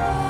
Bye.